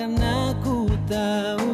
karena ku tahu